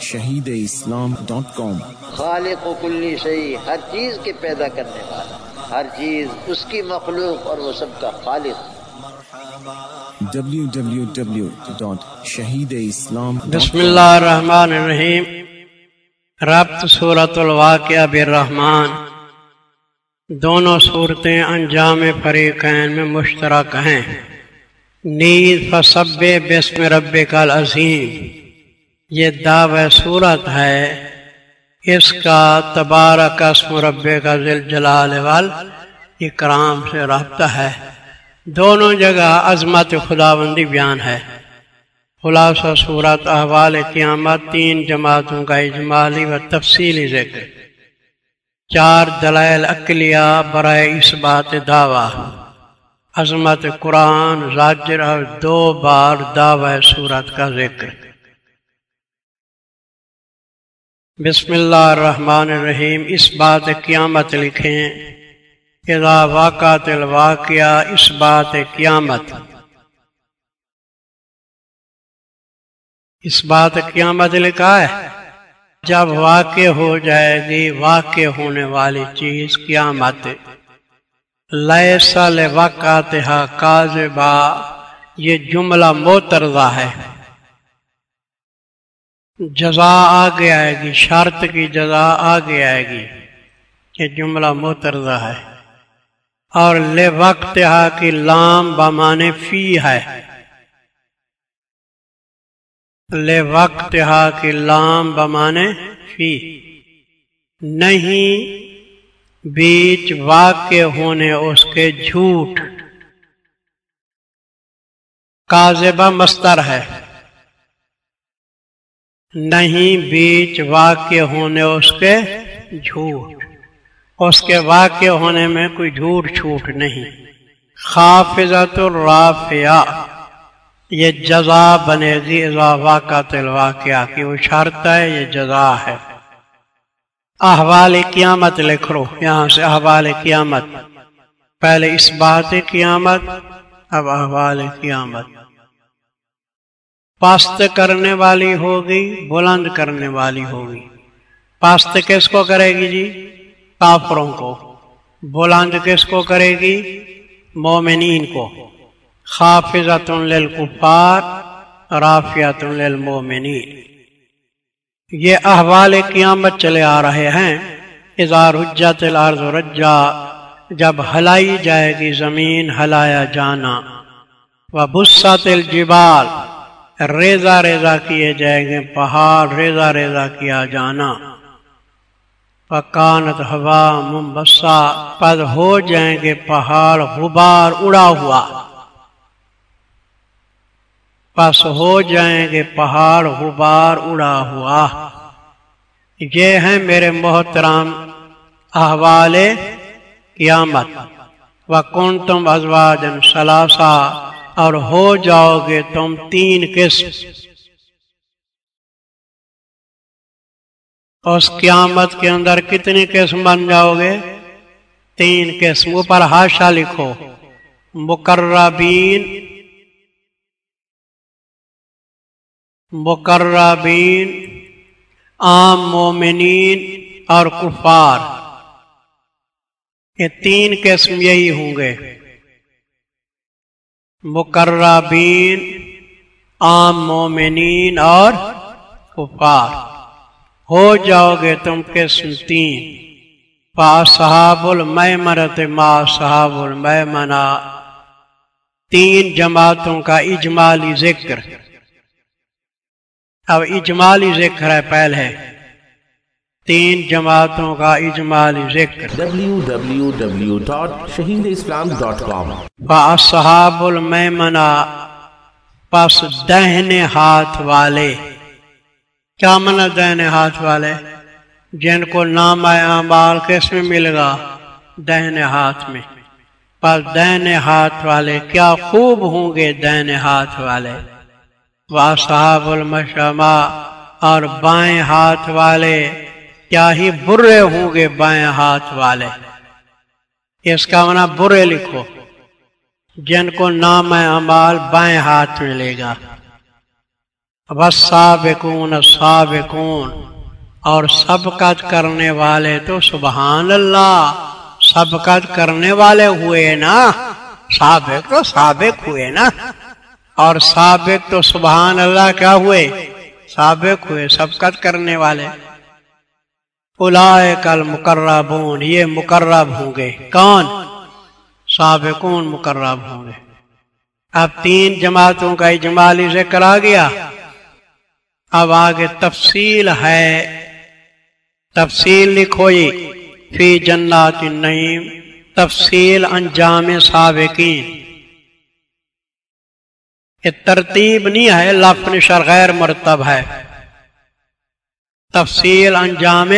Shaheed Islam dot com خالق و کلی شہی ہر چیز کے پیدا کرنے والا ہر چیز اس کی مخلوق اور وہ سب کا خالق۔ شہید اسلام بسم اللہ الرحمن الرحیم۔ ربط صورت الواقعہ بالرحمن۔ دونوں صورتیں انجام فریقین میں مشترک ہیں۔ نیز فصب بسم رب کا عظیم۔ یہ دعو صورت ہے اس کا تبارک اسم رب کا ذل جلال وال اکرام سے رابطہ ہے۔ دونوں جگہ عظمت خداوندی بیان ہے۔ خلاصہ صورت احوال قیامت تین جماعتوں کا اجمالی و تفصیلی ذکر۔ چار دلائل اقلیہ برائے اس بات دعویٰ۔ عظمت قرآن، زاجر اور دو بار دعوی صورت کا ذکر۔ بسم اللہ الرحمن الرحیم، اس بات قیامت لکھیں۔ اذا واقعات الواقعہ، اس بات قیامت۔ اس بات قیامت لکھا ہے، جب واقع ہو جائے گی، واقع ہونے والی چیز قیامت۔ لیے سال واقعات کاذبا، یہ جملہ موترزہ ہے۔ جزا آگے آئے گی شرط کی جزا آگے آئے گی یہ جملہ موترزہ ہے۔ اور لے وقت کی لام بمانے فی ہے۔ لے وقت کی لام بمانے فی۔ نہیں، بیچ واقع ہونے اس کے جھوٹ۔ کازبہ مستر ہے۔ نہیں بیچ واقع ہونے اس کے جھوٹ۔ اس کے واقع ہونے میں کوئی جھوٹ چھوٹ نہیں۔ خافظت الرافیہ یہ جزا بنے گی واقع الواقعہ کی وہ شرط ہے، یہ جزا ہے۔ احوال قیامت لکھ لو یہاں سے احوال قیامت۔ پہلے اس بات قیامت، اب احوال قیامت۔ پاست کرنے والی ہوگی، بلند کرنے والی ہوگی۔ پاست کس کو کرے گی جی؟ کافروں کو۔ بلند کس کو کرے گی؟ مومنین کو۔ خافظت للکفار رافیت للمومنین۔ یہ احوال قیامت چلے آ رہے ہیں۔ اظہار حجت الارض رجا، جب ہلائی جائے گی زمین، ہلایا جانا۔ وہ بسات الجبال۔ ریزا ریزا کیے جائیں گے، پہاڑ ریزا ریزا کیا جانا۔ پکانت ہوا ممبسا پد ہو جائیں گے پہاڑ، غبار اڑا ہوا۔ پس ہو جائیں گے پہاڑ، غبار اڑا ہوا۔ یہ ہیں میرے محترام احوال قیامت۔ و کن تم ازواجن سلاسا اور ہو جاؤ گے تم تین قسم۔ اس قیامت کے اندر کتنی قسم بن جاؤ گے تین قسم۔ اوپر ہاشا لکھو۔ مقربین۔ مقربین۔ عام مومنین اور کفار۔ یہ تین قسم یہی ہوں گے۔ مقربین، عام مومنین اور کفار۔ ہو جاؤ گے تم کے تین پا صحاب المرت ما صحاب المنا تین جماعتوں کا اجمالی ذکر۔ اب اجمالی ذکر ہے۔ پہلے تین جماعتوں کا اجمالی ذکر۔ صحاب المنا پس دہنے ہاتھ والے۔ کیا من دہنے ہاتھ والے؟ جن کو نام اعمال کس میں مل گا؟ دہنے ہاتھ میں۔ پر دہنے ہاتھ والے کیا خوب ہوں گے دہنے ہاتھ والے؟ صحاب المشما اور بائیں ہاتھ والے۔ کیا ہی برے ہوں گے بائیں ہاتھ والے۔ اس کا منع برے لکھو۔ جن کو نام اعمال بائیں ہاتھ میں لے گا۔ بس سابقون سابقون۔ اور سبقت کرنے والے تو سبحان اللہ، سبقت کرنے والے ہوئے نا۔ سابق تو سابق ہوئے نا۔ اور سابق تو سبحان اللہ کیا ہوئے؟ سابق ہوئے، سبقت کرنے والے۔ کل مقربون یہ مقرب ہوں گے۔ کون؟ سابقون مقرب ہوں گے۔ اب تین جماعتوں کا اجمالی سے کرا گیا۔ اب آگے تفصیل ہے۔ تفصیل لکھو جی۔ فی جنات النعیم، تفصیل انجام سابقین۔ یہ ترتیب نہیں ہے لفن شر غیر مرتب ہے۔ تفصیل انجام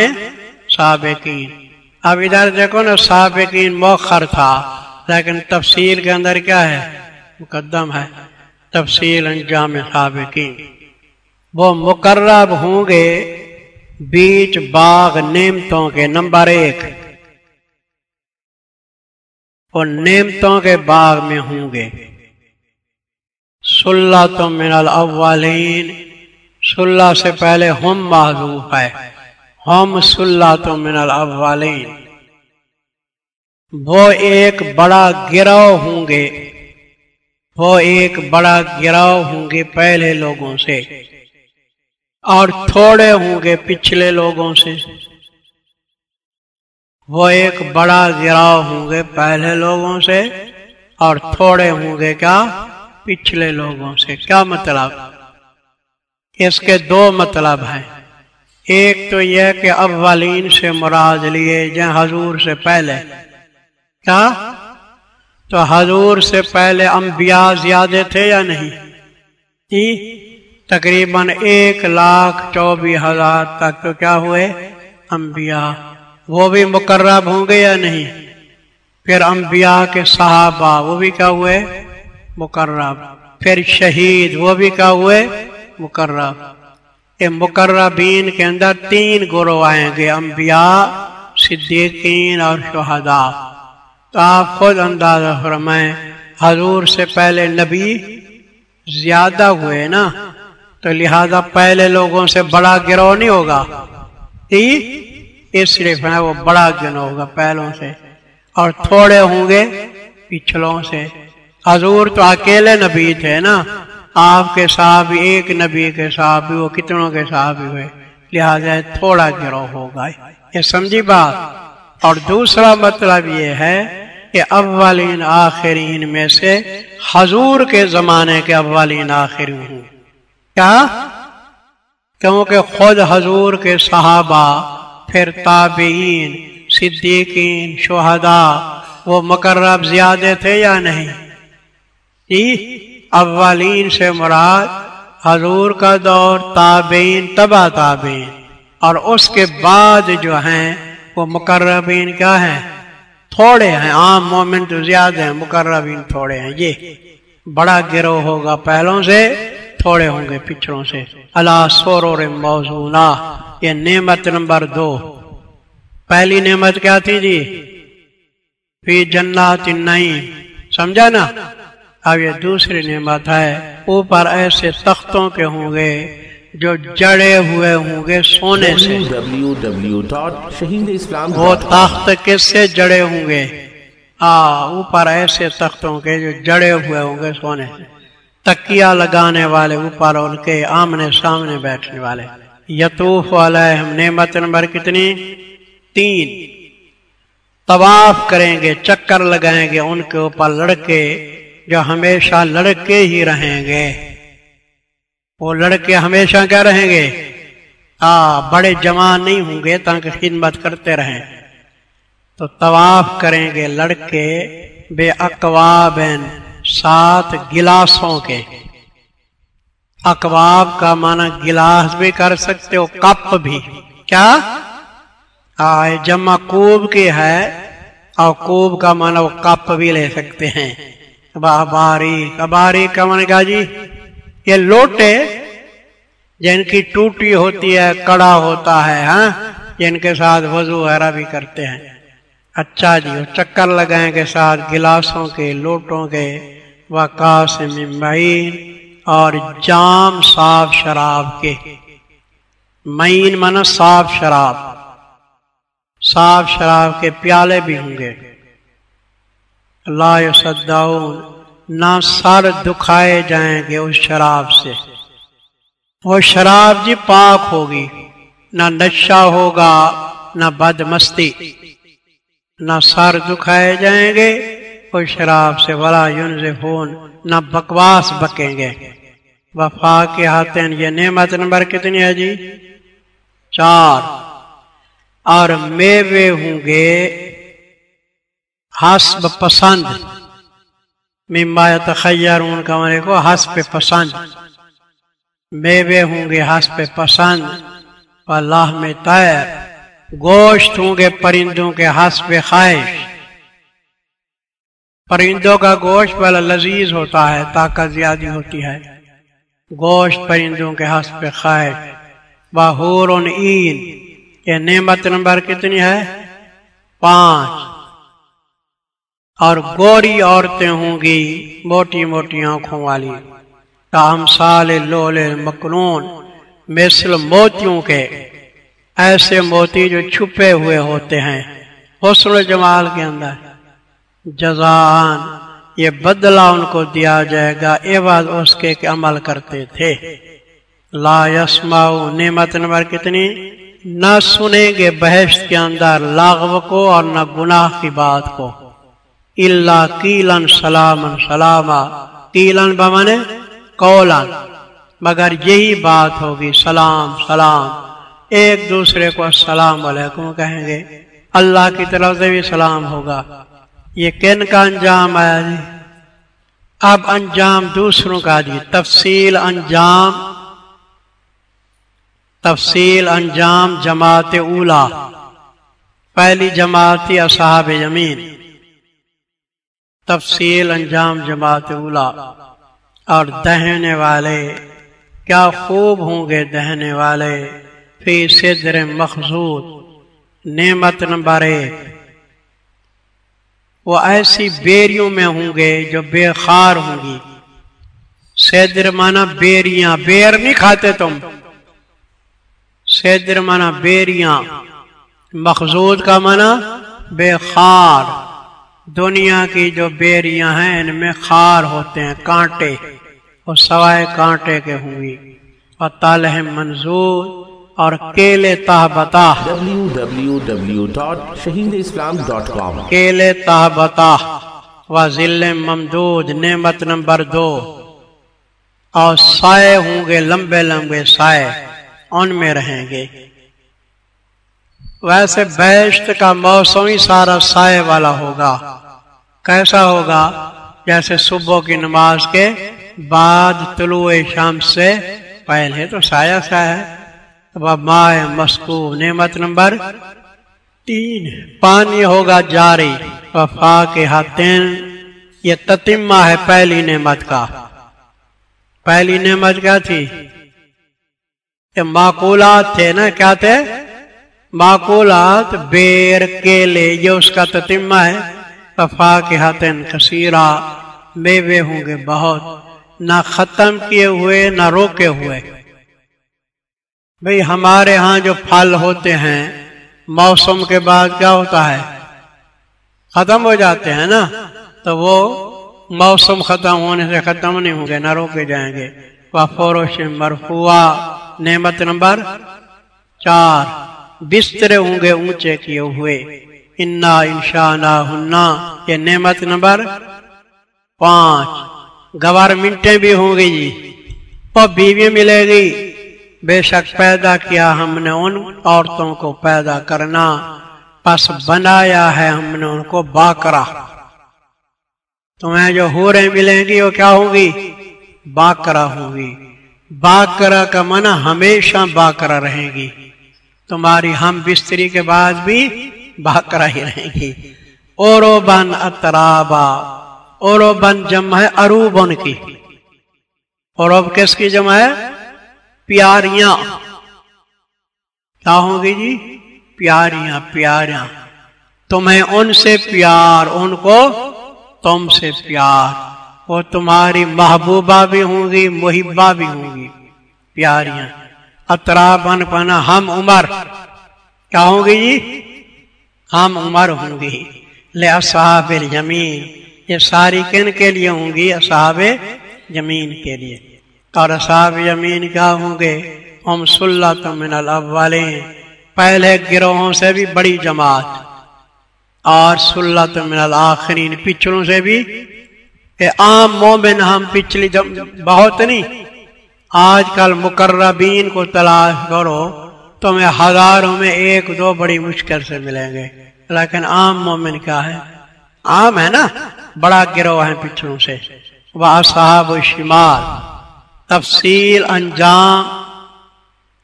سابقین۔ اب ادھر دیکھو نا، سابقین موخر تھا، لیکن تفصیل کے اندر کیا ہے؟ مقدم ہے۔ تفصیل انجام سابقین۔ وہ مقرب ہوں گے بیچ باغ نعمتوں کے نمبر ایک۔ وہ نعمتوں کے باغ میں ہوں گے۔ سلح تو من الاولین۔ سلح سے پہلے ہم معذوف ہے ہم سلح تو من الاولین۔ وہ ایک بڑا گروہ ہوں گے۔ وہ ایک بڑا گروہ ہوں گے پہلے لوگوں سے۔ اور تھوڑے ہوں گے پچھلے لوگوں سے۔ وہ ایک بڑا گراؤ ہوں گے پہلے لوگوں سے اور تھوڑے ہوں گے کیا؟ پچھلے لوگوں سے۔ کیا مطلب؟ اس کے دو مطلب ہیں۔ ایک تو یہ کہ اولین سے مراد لیے جن حضور سے پہلے۔ کیا؟ تو حضور سے پہلے انبیاء زیادہ تھے یا نہیں؟ جی تقریباً ایک لاکھ چوبیس ہزار تک تو کیا ہوئے؟ انبیاء۔ وہ بھی مقرب ہوں گے یا نہیں؟ پھر انبیاء کے صحابہ، وہ بھی کیا ہوئے؟ مقرب۔ پھر شہید، وہ بھی کیا ہوئے؟ مقرب یہ مقربین کے اندر تین گروہ آئیں گے، انبیاء، صدیقین اور شہداء۔ تو آپ خود اندازہ فرمائیں، حضور سے پہلے نبی زیادہ ہوئے نا؟ تو لہذا پہلے لوگوں سے بڑا گروہ نہیں ہوگا؟ جی، اس صرف ہے، وہ بڑا گروہ ہوگا پہلوں سے۔ اور تھوڑے ہوں گے پچھلوں سے۔ حضور تو اکیلے نبی تھے نا؟ آپ کے ساتھ ایک نبی کے ساتھ وہ کتنوں کے ساتھ بھی ہوئے، لہذا تھوڑا گروہ ہوگا۔ یہ سمجھی بات۔ اور دوسرا مطلب یہ ہے کہ اولین آخرین میں سے حضور کے زمانے کے اولین آخرین ہوں۔ کیا؟ کیونکہ خود حضور کے صحابہ، پھر تابعین، صدیقین، شہداء، وہ مقرب زیادہ تھے یا نہیں؟ جی؟ اولین سے مراد حضور کا دور تابعین تبا تابعین۔ اور اس کے بعد جو ہیں، وہ مقربین کیا ہیں؟ تھوڑے ہیں، عام مومنٹ زیادہ ہیں، مقربین تھوڑے ہیں۔ یہ بڑا گروہ ہوگا پہلوں سے، تھوڑے ہوں گے پچھڑوں سے۔ اللہ سور موضوع یہ نعمت نمبر دو۔ پہلی نعمت کیا تھی جی؟ فی جنات نہیں سمجھا نا؟ اب یہ دوسری نعمت ہے اوپر ایسے تختوں کے ہوں گے جو جڑے ہوئے ہوں گے سونے سے۔ وہ تخت کس سے جڑے ہوں گے؟ ہاں اوپر ایسے تختوں کے جو جڑے ہوئے ہوں گے سونے سے۔ تکیا لگانے والے اوپر ان کے آمنے سامنے بیٹھنے والے۔ یتوف علیہم نعمت نمبر کتنی؟ تین۔ طواف کریں گے چکر لگائیں گے ان کے اوپر لڑکے جو ہمیشہ لڑکے ہی رہیں گے۔ وہ لڑکے ہمیشہ کیا رہیں گے؟ آ، بڑے جوان نہیں ہوں گے تاکہ خدمت کرتے رہیں۔ تو طواف کریں گے لڑکے بے اقواب سات گلاسوں کے۔ اقواب کا معنی گلاس بھی کر سکتے ہو، کپ بھی۔ کیا؟ جمع کوب کی ہے، اور کوب کا معنی وہ کپ بھی لے سکتے ہیں۔ باری کباری کا من جی یہ لوٹے جن کی ٹوٹی ہوتی ہے کڑا ہوتا ہے ہاں جن کے ساتھ وضو وغیرہ بھی کرتے ہیں اچھا جی وہ چکر لگائیں کے ساتھ گلاسوں کے لوٹوں کے وقاس ممبئی اور جام صاف شراب کے مین من صاف شراب صاف شراب کے پیالے بھی ہوں گے لا صداؤن نہ سر دکھائے جائیں گے اس شراب سے۔ وہ شراب جی پاک ہوگی، نہ نشہ ہوگا، نہ بد مستی نہ سر دکھائے جائیں گے اس شراب سے بڑا یونز نہ بکواس بکیں گے۔ وفا کے ہاتھ یہ نعمت نمبر کتنی ہے جی؟ چار۔ اور میوے ہوں گے حسب پسند۔ ممبا تخیر ان کا مرے کو حسب پسند میوے ہوں گے حسب پسند۔ اللہ میں تیر گوشت ہوں گے پرندوں کے حسب خواہش۔ پرندوں کا گوشت والا لذیذ ہوتا ہے، طاقت زیادہ ہوتی ہے۔ گوشت پرندوں کے حسب خواہش۔ باہور یہ نعمت نمبر کتنی ہے؟ پانچ۔ اور گوری عورتیں ہوں گی موٹی موٹی آنکھوں والی۔ تاہم سال لول مکنون مثل موتیوں کے۔ ایسے موتی جو چھپے ہوئے ہوتے ہیں حسن جمال کے اندر۔ جزان یہ بدلہ ان کو دیا جائے گا، یہ بات اس کے عمل کرتے تھے۔ لا یسماؤ نعمت نمبر کتنی؟ نہ سنیں گے بحث کے اندر لاغو کو اور نہ گناہ کی بات کو۔ اللہ کیلن سلام سلامہ کیلن بمن کولن مگر یہی بات ہوگی سلام سلام۔ ایک دوسرے کو السلام علیکم کہیں گے۔ اللہ کی طرف سے بھی سلام ہوگا۔ یہ کن کا انجام آیا جی؟ اب انجام دوسروں کا جی۔ تفصیل انجام تفصیل انجام جماعت اولا۔ پہلی جماعت اصحاب یمین تفصیل انجام جماعت اولا اور دہنے والے، کیا خوب ہوں گے دہنے والے؟ فی صدر مخصوص نعمت نمبر ایک۔ وہ ایسی بیریوں میں ہوں گے جو بے خار ہوں گی۔ صدر مانا بیریاں، بیر نہیں کھاتے تم۔ سیدر مانا بیریاں۔ مخزود کا مانا بے خار۔ دنیا کی جو بیریاں ہیں ان میں خار ہوتے ہیں کانٹے۔ اور سوائے کانٹے کے ہوں گی اور تالح منظور اور کیلے تہ بتا کیلے تہ بتا و ذل ممدود نعمت نمبر دو۔ اور سائے ہوں گے لمبے لمبے سائے۔ ان میں رہیں گے۔ ویسے بیشت کا موسم ہی سارا سائے والا ہوگا۔ کیسا ہوگا؟ جیسے صبح کی نماز کے بعد طلوع شام سے پہلے تو سایہ سا ہے۔ مائع مسکو نعمت نمبر تین۔ پانی ہوگا جاری وفا کے ہاتھین یہ تتمہ ہے پہلی نعمت کا۔ پہلی نعمت کیا تھی؟ معقولات تھے نا، کیا تھے؟ معقولات بیر کیلے یہ اس کا تتمہ ہے۔ وفا کے ہاتھن کثیرہ، میوے ہوں گے بہت۔ نہ ختم کیے ہوئے، نہ روکے ہوئے۔ بھئی ہمارے ہاں جو پھل ہوتے ہیں، موسم کے بعد کیا ہوتا ہے؟ ختم ہو جاتے ہیں نا۔ تو وہ موسم ختم ہونے سے ختم نہیں ہوں گے، نہ روکے جائیں گے۔ وہ فوروش مرفوع نعمت نمبر چار۔ بستر ہوں گے، اونچے کیے ہوئے۔ انا انشاء ہننا یہ نعمت نمبر پانچ۔ گورنمنٹیں بھی ہوں گی جی وہ بیوی ملے گی۔ بے شک پیدا کیا ہم نے ان عورتوں کو پیدا کرنا۔ پس بنایا ہے ہم نے ان کو باکرا تمہیں جو ہو رہے ملیں گی، وہ کیا ہوگی باکرا ہوگی باکرا کا منع ہمیشہ باکرا رہے گی۔ تمہاری ہم بستری کے بعد بھی باکرا ہی رہیں گی۔ اورو بن اترابا اورو بن جمع ہے اروبن کی۔ اوروب کس کی جمع ہے؟ پیاریاں۔ کیا ہوں گی جی؟ پیاریاں پیاریاں۔ تمہیں ان سے پیار، ان کو تم سے پیار۔ وہ تمہاری محبوبہ بھی ہوں گی، محبہ بھی ہوں گی۔ پیاریاں۔ اطرا بن پنا ہم عمر۔ کیا ہوں گی جی؟ ہم عمر ہوں گی لے اصحاب الجمین، یہ ساری کن کے لیے ہوں گی؟ اصحاب زمین کے لیے۔ اور اصحاب زمین کیا ہوں گے؟ ہم سلط من الاولین۔ پہلے گروہوں سے بھی بڑی جماعت۔ اور سلط من الاخرین، پچھلوں سے بھی۔ عام مومن ہم پچھلی بہت نہیں۔ آج کل مقربین کو تلاش کرو تمہیں ہزاروں میں ایک دو بڑی مشکل سے ملیں گے۔ لیکن عام مومن کیا ہے؟ عام ہے نا؟ بڑا گروہ ہے پچھلوں سے۔ وہ صاحب شمال، تفصیل انجام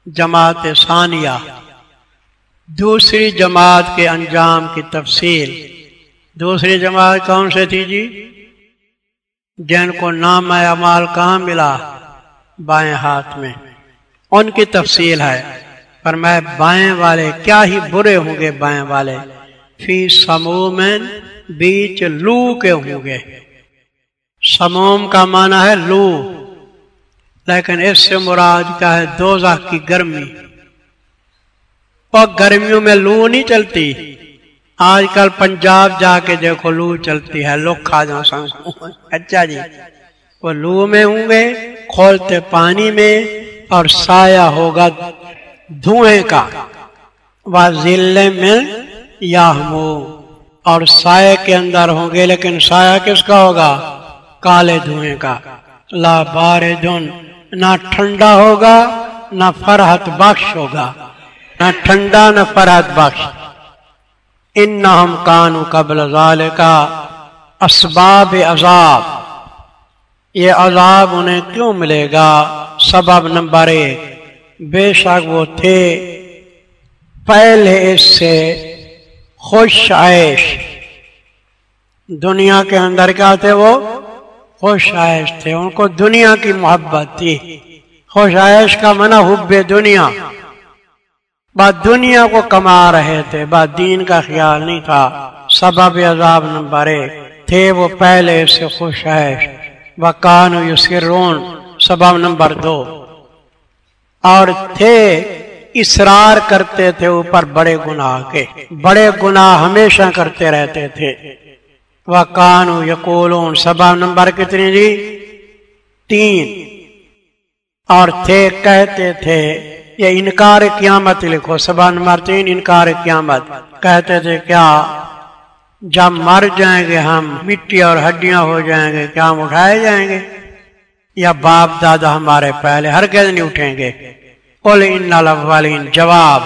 جماعت ثانیہ۔ دوسری جماعت کے انجام کی تفصیل۔ دوسری جماعت کون سے تھی جی؟ جن کو نام امال کہاں ملا؟ بائیں ہاتھ میں۔ ان کی تفصیل ہے۔ پر میں بائیں والے کیا ہی برے ہوں گے بائیں والے۔ فی سمومن بیچ لو کے ہوں گے۔ سموم کا معنی ہے لو۔ لیکن اس سے مراد کیا ہے؟ دوزہ کی گرمی۔ اور گرمیوں میں لو نہیں چلتی۔ آج کل پنجاب جا کے دیکھو، لو چلتی ہے۔ لوگ کھا جا اچھا جی۔ وہ لو میں ہوں گے، کھولتے پانی میں اور سایہ ہوگا دھوئیں کا۔ وہ ضلع میں یا اور سائے کے اندر ہوں گے، لیکن سایہ کس کا ہوگا؟ کالے دھوئیں کا۔ لا بار نہ ٹھنڈا ہوگا، نہ فرحت بخش ہوگا۔ نہ ٹھنڈا، نہ فرحت بخش۔ ان نہ ہم کانو قبل کا اسباب عذاب۔ یہ عذاب انہیں کیوں ملے گا؟ سبب نمبر ایک، بے شک وہ تھے۔ پہلے اس سے خوش عائش دنیا کے اندر کیا تھے وہ؟ خوش عائش تھے۔ ان کو دنیا کی محبت تھی۔ خوش عائش کا منع حب دنیا۔ بات دنیا کو کما رہے تھے بات دین کا خیال نہیں تھا۔ سبب عذاب نمبر ایک، تھے وہ پہلے سے خوش عائش وکان یسرون سبب نمبر دو اور تھے اسرار کرتے تھے اوپر بڑے گناہ کے۔ بڑے گناہ ہمیشہ کرتے رہتے تھے۔ وکان یقولون سبب نمبر کتنی جی؟ تین۔ اور تھے کہتے تھے، یہ انکار قیامت لکھو۔ سبب نمبر تین، انکار قیامت۔ کہتے تھے، کیا؟ جب مر جائیں گے ہم، مٹی اور ہڈیاں ہو جائیں گے کیا ہم اٹھائے جائیں گے۔ یا باپ دادا ہمارے پہلے ہر نہیں اٹھیں گے۔ ان جواب۔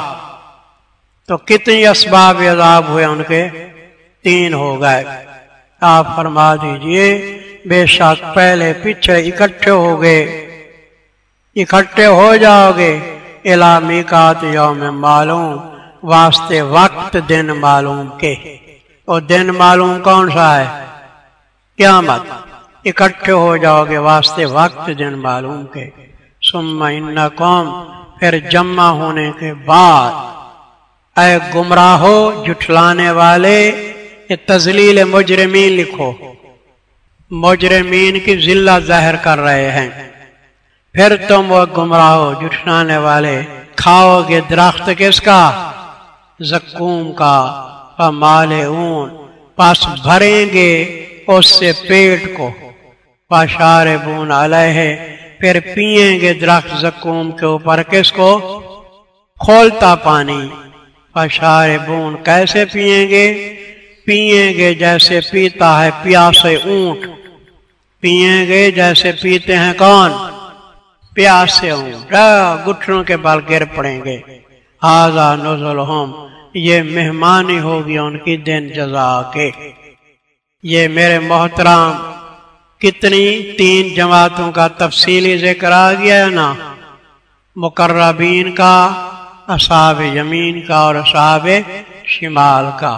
تو کتنی اسباب عذاب ہوئے ان کے؟ تین ہو گئے۔ آپ فرما دیجیے، بے شک پہلے پیچھے اکٹھے ہو گئے۔ اکٹھے ہو جاؤ گے۔ علامی کا یوم معلوم، واسطے وقت دن معلوم کے۔ اور دن معلوم کون سا ہے؟ قیامت۔ اکٹھے ہو جاؤ گے واسطے وقت دن معلوم کے۔ سما ان قوم پھر جمع ہونے کے بعد۔ اے گمراہ جٹلانے والے، یہ تزلیل مجرمین لکھو۔ مجرمین کی ضلع ظاہر کر رہے ہیں۔ پھر تم وہ گمراہ جٹلانے والے، کھاؤ گے درخت کس کا؟ زکوم کا۔ مال اون پاس بھریں گے اس سے پیٹ کو۔ پاشار بون علیہ، پھر پیئیں گے درخت زکوم کے اوپر۔ کس کو؟ کھولتا پانی۔ پاشار بون کیسے پیئیں گے؟ پیئیں گے جیسے پیتا ہے پیاسے اونٹ۔ پیئیں گے جیسے پیتے ہیں کون پیاسے اونٹ۔ گٹھنوں کے بال گر پڑیں گے۔ آزا نزل ہوم یہ مہمانی ہوگی ان کی دن جزا کے۔ یہ میرے محترام کتنی تین جماعتوں کا تفصیلی ذکر آ گیا ہے نا؟ مقربین کا اصاب یمین کا اور اصاب شمال کا۔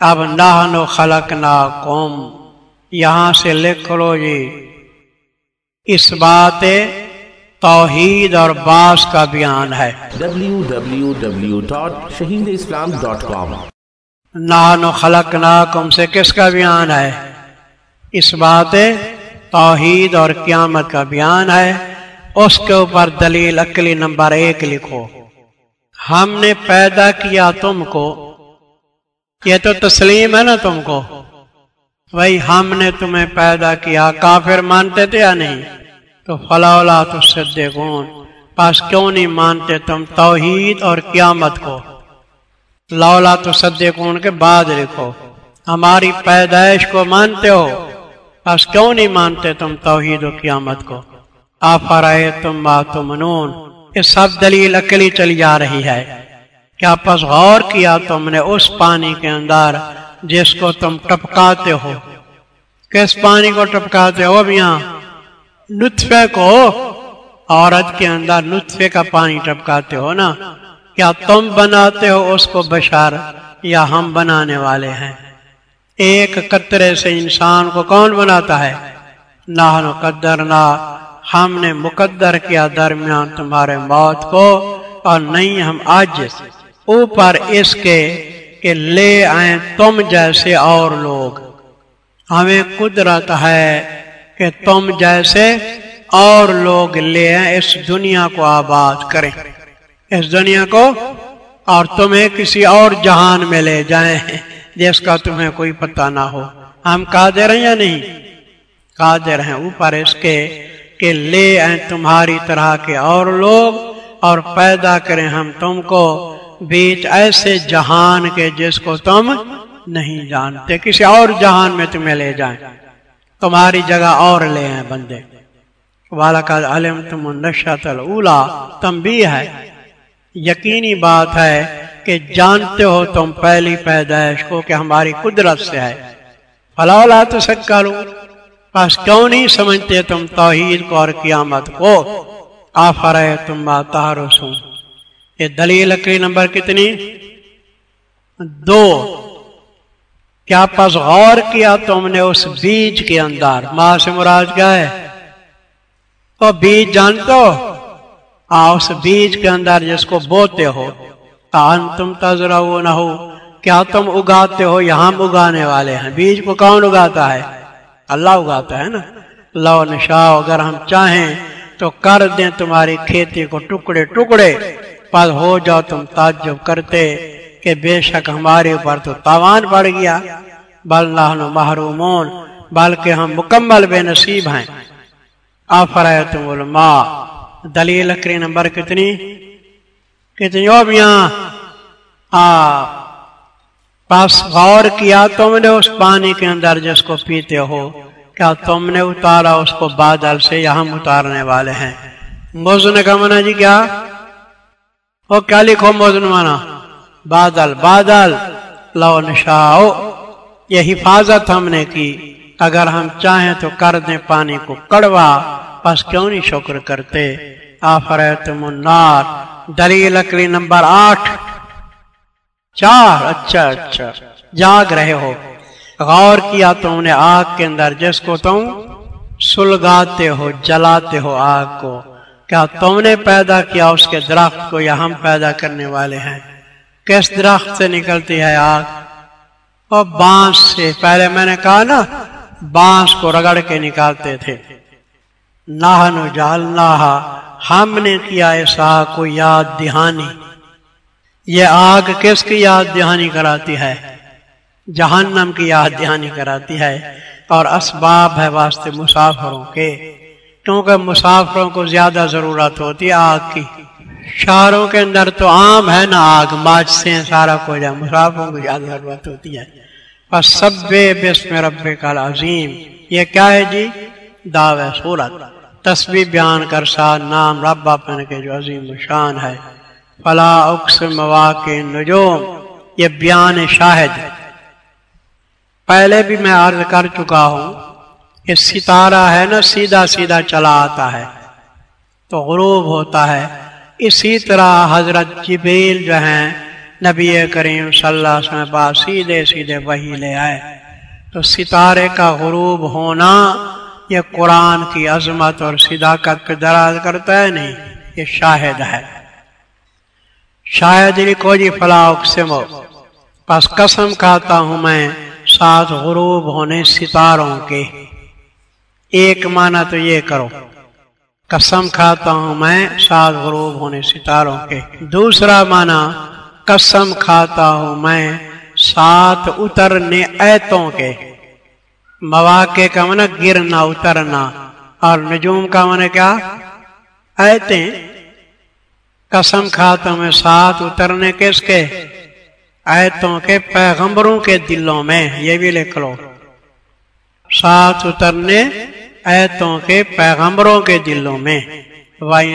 اب نہ خلق نہ قوم یہاں سے لکھ لو جی۔ اس بات توحید اور باس کا بیان ہے۔ www.shaheedislam.com نان خلق ناکم سے کس کا بیان ہے؟ اس بات توحید اور قیامت کا بیان ہے۔ اس کے اوپر دلیل اکلی نمبر ایک لکھو۔ ہم نے پیدا کیا تم کو۔ یہ تو تسلیم ہے نا تم کو۔ بھائی ہم نے تمہیں پیدا کیا کافر مانتے تھے یا نہیں؟ تو فلا تو سدے پاس کیوں نہیں مانتے تم توحید اور قیامت کو؟ لولا تو سدے کے بعد لکھو۔ ہماری پیدائش کو مانتے ہو۔ بس کیوں نہیں مانتے تم توحید و قیامت کو؟ آفرائے تم بات منون یہ سب دلیل اکلی چلی جا رہی ہے۔ کیا پس غور کیا تم نے اس پانی کے اندر جس کو تم ٹپکاتے ہو؟ کس پانی کو ٹپکاتے ہو اب یہاں؟ نطفے کو۔ عورت کے اندر نطفے کا پانی ٹپکاتے ہو نا۔ کیا تم بناتے ہو اس کو بشار یا ہم بنانے والے ہیں؟ ایک قطرے سے انسان کو کون بناتا ہے؟ نہ قدر نہ ہم نے مقدر کیا درمیان تمہارے موت کو اور نہیں ہم آج۔ اوپر اس کے کہ لے آئیں تم جیسے اور لوگ۔ ہمیں قدرت ہے۔ کہ تم جیسے اور لوگ لے اس دنیا کو آباد کریں۔ اس دنیا کو اور تمہیں کسی اور جہان میں لے جائیں، جس کا تمہیں کوئی پتہ نہ ہو۔ ہم قادر ہیں یا نہیں؟ قادر ہیں۔ اوپر اس کے کہ لے آئیں تمہاری طرح کے اور لوگ اور پیدا کریں ہم تم کو بیچ ایسے جہان کے جس کو تم نہیں جانتے۔ کسی اور جہان میں تمہیں لے جائیں۔ تمہاری جگہ اور لے آئیں بندے۔ والا علم تم نشا تل اولا تم بھی ہے۔ یقینی بات ہے کہ جانتے ہو تم پہلی پیدائش کو کہ ہماری قدرت سے ہے۔ فلا تو سکالو بس کیوں نہیں سمجھتے تم توحید کو اور قیامت کو؟ آفر ہے تم بات یہ دلیل لکڑی نمبر کتنی؟ دو۔ کیا پس غور کیا تم نے اس بیج کے اندر؟ ماں سے مراد کیا ہے؟ تو بیج جانتے ہو؟ اس بیج کے اندر جس کو بوتے ہو۔ تم تذرا نہ ہو کیا تم اگاتے ہو؟ یہاں اگانے والے ہیں۔ بیج کو کون اگاتا ہے؟ اللہ اگاتا ہے نا؟ لو نشا اگر ہم چاہیں تو کر دیں تمہاری کھیتی کو ٹکڑے ٹکڑے۔ پر ہو جاؤ تم تعجب کرتے۔ کہ بے شک ہمارے اوپر تو تاوان پڑ گیا۔ بل محرومون، بلکہ ہم مکمل بے نصیب ہیں۔ آفر تم علماء، دلیل لکڑی نمبر کتنی؟ کتنی پاس غور کیا تم نے اس پانی کے اندر جس کو پیتے ہو۔ کیا تم نے اتارا اس کو بادل سے؟ یا ہم اتارنے والے ہیں۔ موزن کا منع جی کیا؟ وہ کیا لکھو موزن مانا؟ بادل بادل، لو نشاؤ۔ یہ حفاظت ہم نے کی۔ اگر ہم چاہیں تو کر دیں پانی کو کڑوا۔ پس کیوں نہیں شکر کرتے؟ آفریتم النار۔ دلیل لکڑی نمبر آٹھ۔ چار۔ اچھا اچھا۔ جاگ رہے ہو۔ غور کیا تم نے آگ کے اندر جس کو تم سلگاتے ہو، جلاتے ہو آگ کو۔ کیا تم نے پیدا کیا اس کے درخت کو یا ہم پیدا کرنے والے ہیں؟ کس درخت سے نکلتی ہے آگ؟ اور بانس سے۔ پہلے میں نے کہا نا، بانس کو رگڑ کے نکالتے تھے۔ نہ جال ہم نے کیا ایسا کو یاد دہانی؟ یہ آگ کس کی یاد دہانی کراتی ہے؟ جہنم کی یاد دہانی کراتی ہے۔ اور اسباب ہے واسطے مسافروں کے۔ کیونکہ مسافروں کو زیادہ ضرورت ہوتی ہے آگ کی۔ شہروں کے اندر تو عام ہے نا آگ ماج سے سارا کو جائے مسافروں کو زیادہ ضرورت ہوتی ہے۔ بس سب بسم رب کا عظیم یہ کیا ہے جی؟ دعوی صورت تصویر بیان کر سا، نام رب اپنے کے جو عظیم شان ہے۔ فلا اقسم مواقع نجوم یہ بیان شاہد۔ پہلے بھی میں عرض کر چکا ہوں، یہ ستارہ ہے نا، سیدھا سیدھا چلا آتا ہے۔ تو غروب ہوتا ہے۔ اسی طرح حضرت جبیل جو ہیں، نبی کریم صلی اللہ علیہ وسلم پاس سیدھے سیدھے وہی لے آئے۔ تو ستارے کا غروب ہونا یہ قرآن کی عظمت اور صداقت پہ دراز کرتا ہے، نہیں، یہ شاہد ہے۔ شاید لکھو جی فلاح پس قسم کھاتا ہوں میں ساتھ غروب ہونے ستاروں کے۔ ایک معنی تو یہ کرو۔ قسم کھاتا ہوں میں سات غروب ہونے ستاروں کے۔ دوسرا معنی، قسم کھاتا ہوں میں سات اترنے ایتوں کے۔ مواقع کا من گرنا، اترنا۔ اور نجوم کا من کیا؟ ایتیں۔ قسم کھاتا ہوں میں ساتھ اترنے کس کے؟ ایتوں کے پیغمبروں کے دلوں میں، یہ بھی لکھ لو۔ ساتھ اترنے ایتوں کے پیغمبروں کے دلوں میں۔ وائی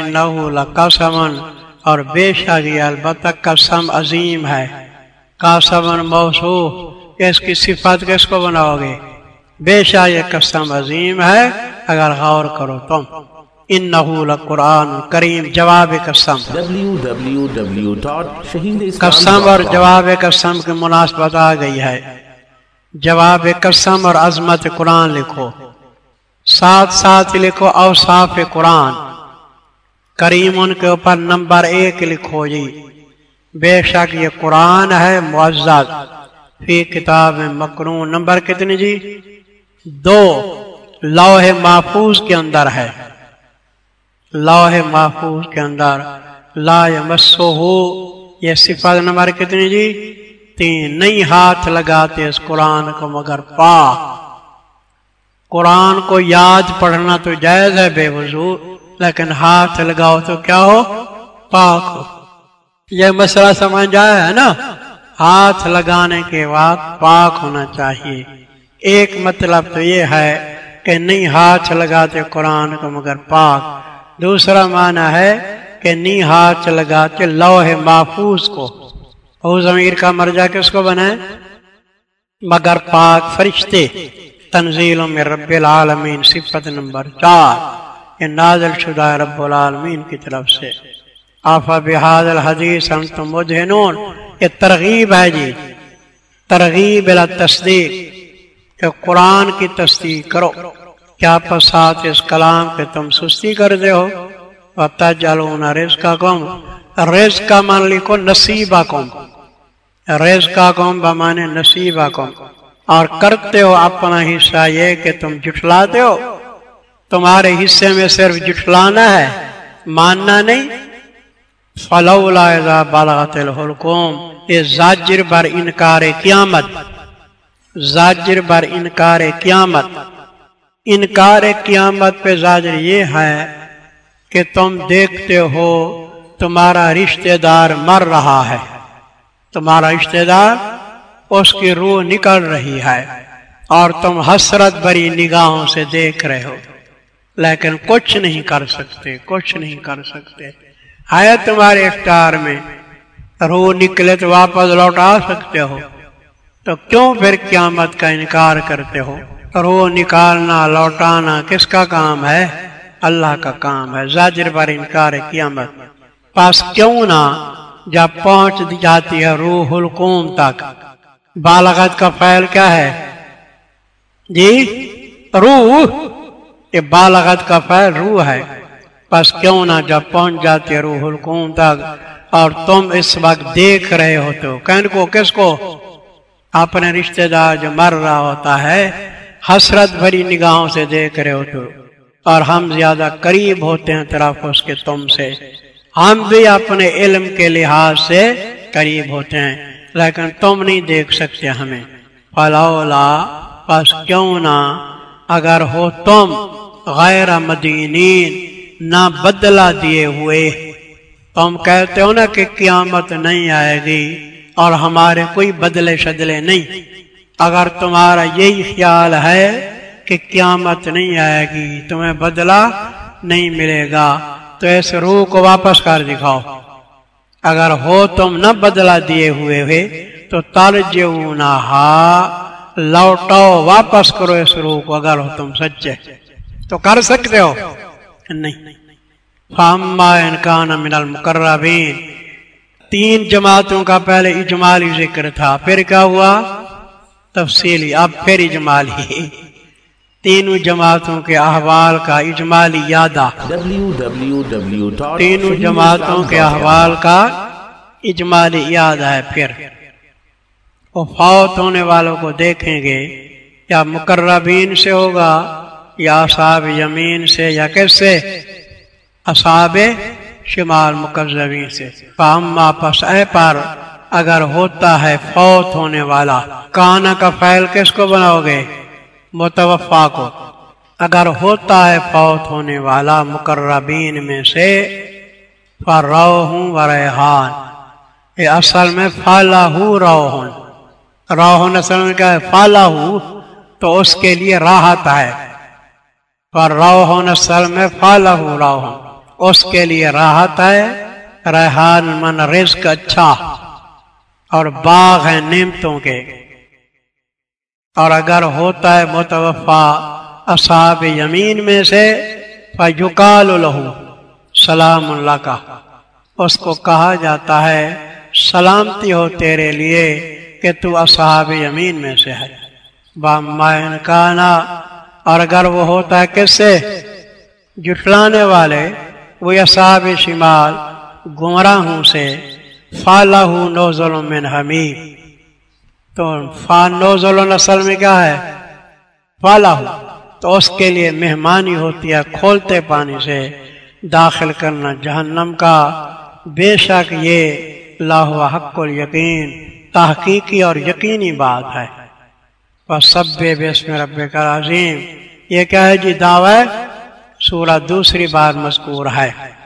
قسمن اور بے شادی البتہ قسم عظیم ہے۔ قاسمن موصوف اس کی صفت کس کو بناؤ گے؟ بے شا یہ قسم عظیم ہے، اگر غور کرو تم۔ ان نحول قرآن کریم، جواب قسم۔ قسم اور جواب قسم کی مناسبت آ گئی ہے۔ جواب قسم اور عظمت قرآن لکھو۔ ساتھ ساتھ لکھو اوصاف قرآن۔ کریم ان کے اوپر نمبر ایک لکھو جی۔ بے شک یہ قرآن ہے معزز۔ فی کتاب مکرون نمبر کتنی جی؟ دو۔ لوح محفوظ کے اندر ہے۔ لوح محفوظ کے اندر۔ لا مسو ہو یہ صفت نمبر کتنی جی؟ تین۔ نہیں ہاتھ لگاتے اس قرآن کو مگر پاک۔ قرآن کو یاد پڑھنا تو جائز ہے بے وضو، لیکن ہاتھ لگاؤ تو کیا ہو؟ پاک ہو۔ یہ مسئلہ سمجھ آیا ہے نا؟ ہاتھ لگانے کے بعد پاک ہونا چاہیے۔ ایک مطلب تو یہ ہے کہ نہیں ہاتھ لگاتے قرآن کو مگر پاک۔ دوسرا معنی ہے کہ نہیں ہاتھ لگاتے لوہ محفوظ کو۔ او ضمیر کا مرجع کس کو بنا مگر پاک فرشتے۔ تنزیلوں میں رب العالمین، صفت نمبر چار۔ یہ نازل شدہ رب العالمین کی طرف سے۔ آفا بحاد الحدیث، انتم مدہنون۔ یہ ترغیب ہے جی۔ ترغیب تصدیق کہ قرآن کی تصدیق کرو۔ کیا پسات اس کلام پہ تم سستی کر دے ہو؟ تجلون رزقا کم رزقا مان لکھو نصیبہ کم رزقا کم بمانے نصیبہ کم اور کرتے ہو اپنا حصہ یہ کہ تم جٹلاتے ہو۔ تمہارے حصے میں صرف جٹلانا ہے، ماننا نہیں۔ فلولا بالغت الحلقوم۔ یہ زاجر بر انکار قیامت۔ زاجر بر انکار قیامت۔ انکار قیامت پہ زاجر یہ ہے کہ تم دیکھتے ہو تمہارا رشتہ دار مر رہا ہے۔ تمہارا رشتہ دار اس کی روح نکل رہی ہے اور تم حسرت بری نگاہوں سے دیکھ رہے ہو۔ لیکن کچھ نہیں کر سکتے، کچھ نہیں کر سکتے۔ ہے تمہارے اختیار میں روح نکلے تو واپس لوٹا سکتے ہو؟ تو کیوں پھر قیامت کا انکار کرتے ہو؟ روح نکالنا، لوٹانا کس کا کام ہے؟ اللہ کا کام ہے۔ زاجر پر انکار قیامت۔ پاس کیوں نہ جب پہنچ جاتی ہے روح القوم تک؟ بالغت کا فعل کیا ہے؟ جی روح، یہ بالغت کا فعل روح ہے۔ بس کیوں نہ جب پہنچ جاتے روح القوم تک اور تم اس وقت دیکھ رہے ہوتے ہو۔ کہن کو، کس کو؟ اپنے رشتہ دار جو مر رہا ہوتا ہے، حسرت بھری نگاہوں سے دیکھ رہے ہوتے ہو۔ اور ہم زیادہ قریب ہوتے ہیں طرف اس کے تم سے۔ ہم بھی اپنے علم کے لحاظ سے قریب ہوتے ہیں۔ لیکن تم نہیں دیکھ سکتے ہمیں۔ فلولا پس کیوں نہ اگر ہو تم غیر مدینین نہ بدلا دیے ہوئے۔ تم کہتے ہو نا کہ قیامت نہیں آئے گی اور ہمارے کوئی بدلے شدلے نہیں۔ اگر تمہارا یہی خیال ہے کہ قیامت نہیں آئے گی، تمہیں بدلا نہیں ملے گا۔ تو اس روح کو واپس کر دکھاؤ۔ اگر ہو تم نہ بدلا دیے ہوئے ہوئے، تو ترج لوٹاؤ، واپس کرو اس روح کو اگر ہو تم سچے۔ تو کر سکتے ہو؟ نہیں۔ فاما انکان من المقربین تین جماعتوں کا پہلے اجمالی ذکر تھا، پھر کیا ہوا؟ تفصیلی، اب پھر اجمالی۔ تینوں جماعتوں کے احوال کا اجمالی یادہ تینوں جماعتوں کے احوال کا اجمالی یاد ہے پھر۔ وہ فوت ہونے والوں کو دیکھیں گے، یا مقربین سے ہوگا، یا اصحاب یمین سے، یا کیسے؟ اصحاب شمال مقزبین سے۔ پاما پس اے پر اگر ہوتا ہے فوت ہونے والا، کانا کا فیل کس کو بناؤ گے؟ متوفا کو اگر ہوتا ہے فوت ہونے والا مقربین میں سے و ریحان۔ یہ اصل میں فالا ہوں روحن روحن اصل میں کیا ہے؟ فالا ہوں تو اس کے لیے راحت ہے۔ پر روحن اصل میں فالا ہوں روحن اس کے لیے راحت ہے۔ ریحان من رزق اچھا۔ اور باغ ہے نعمتوں کے۔ اور اگر ہوتا ہے متوفا اصحاب یمین میں سے فجکال لہو سلام اللہ کا۔ اس کو کہا جاتا ہے، سلامتی ہو تیرے لیے کہ تو اصحاب یمین میں سے ہے۔ بامائن کانا۔ اور اگر وہ ہوتا ہے کس سے؟ جٹلانے والے۔ وہ اصحاب شمال، گمراہوں سے۔ فالہ نوزل من حمید تو فان نوزل نسل میں کیا ہے؟ فالہ تو اس کے لیے مہمانی ہوتی ہے کھولتے پانی سے داخل کرنا جہنم کا۔ بے شک یہ لاہ حق الیقین تحقیقی اور یقینی بات ہے۔ بس سب بسم رب کا عظیم یہ کیا ہے جی دعوی سورہ دوسری بار مذکور ہے۔